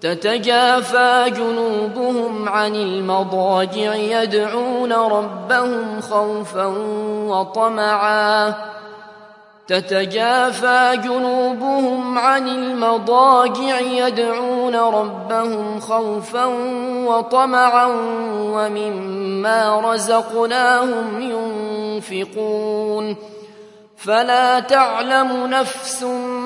تتجافى جنوبهم عن المضاجع يدعون ربهم خوفا وطمعا. تتجافى جنوبهم عن المضاجع يدعون ربهم خوفا وطمعا ومما رزقناهم ينفقون. فلا تعلم نفس ما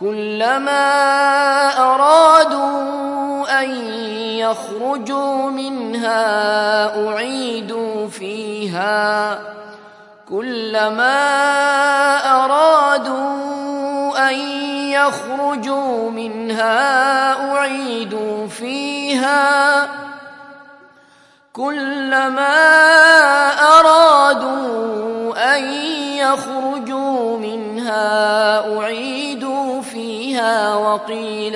كلما أرادوا أن يخرجوا منها أعيدوا فيها. كلما أرادوا أن يخرجوا منها أعيدوا فيها. كلما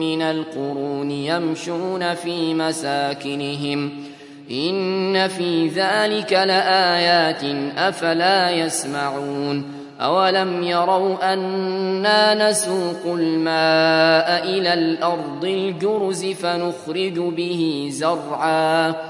من القرون يمشون في مساكنهم. إن في ذلك لآيات أفلا يسمعون. أولم يروا أنا نسوق الماء إلى الأرض الجرز فنخرج به زرعا.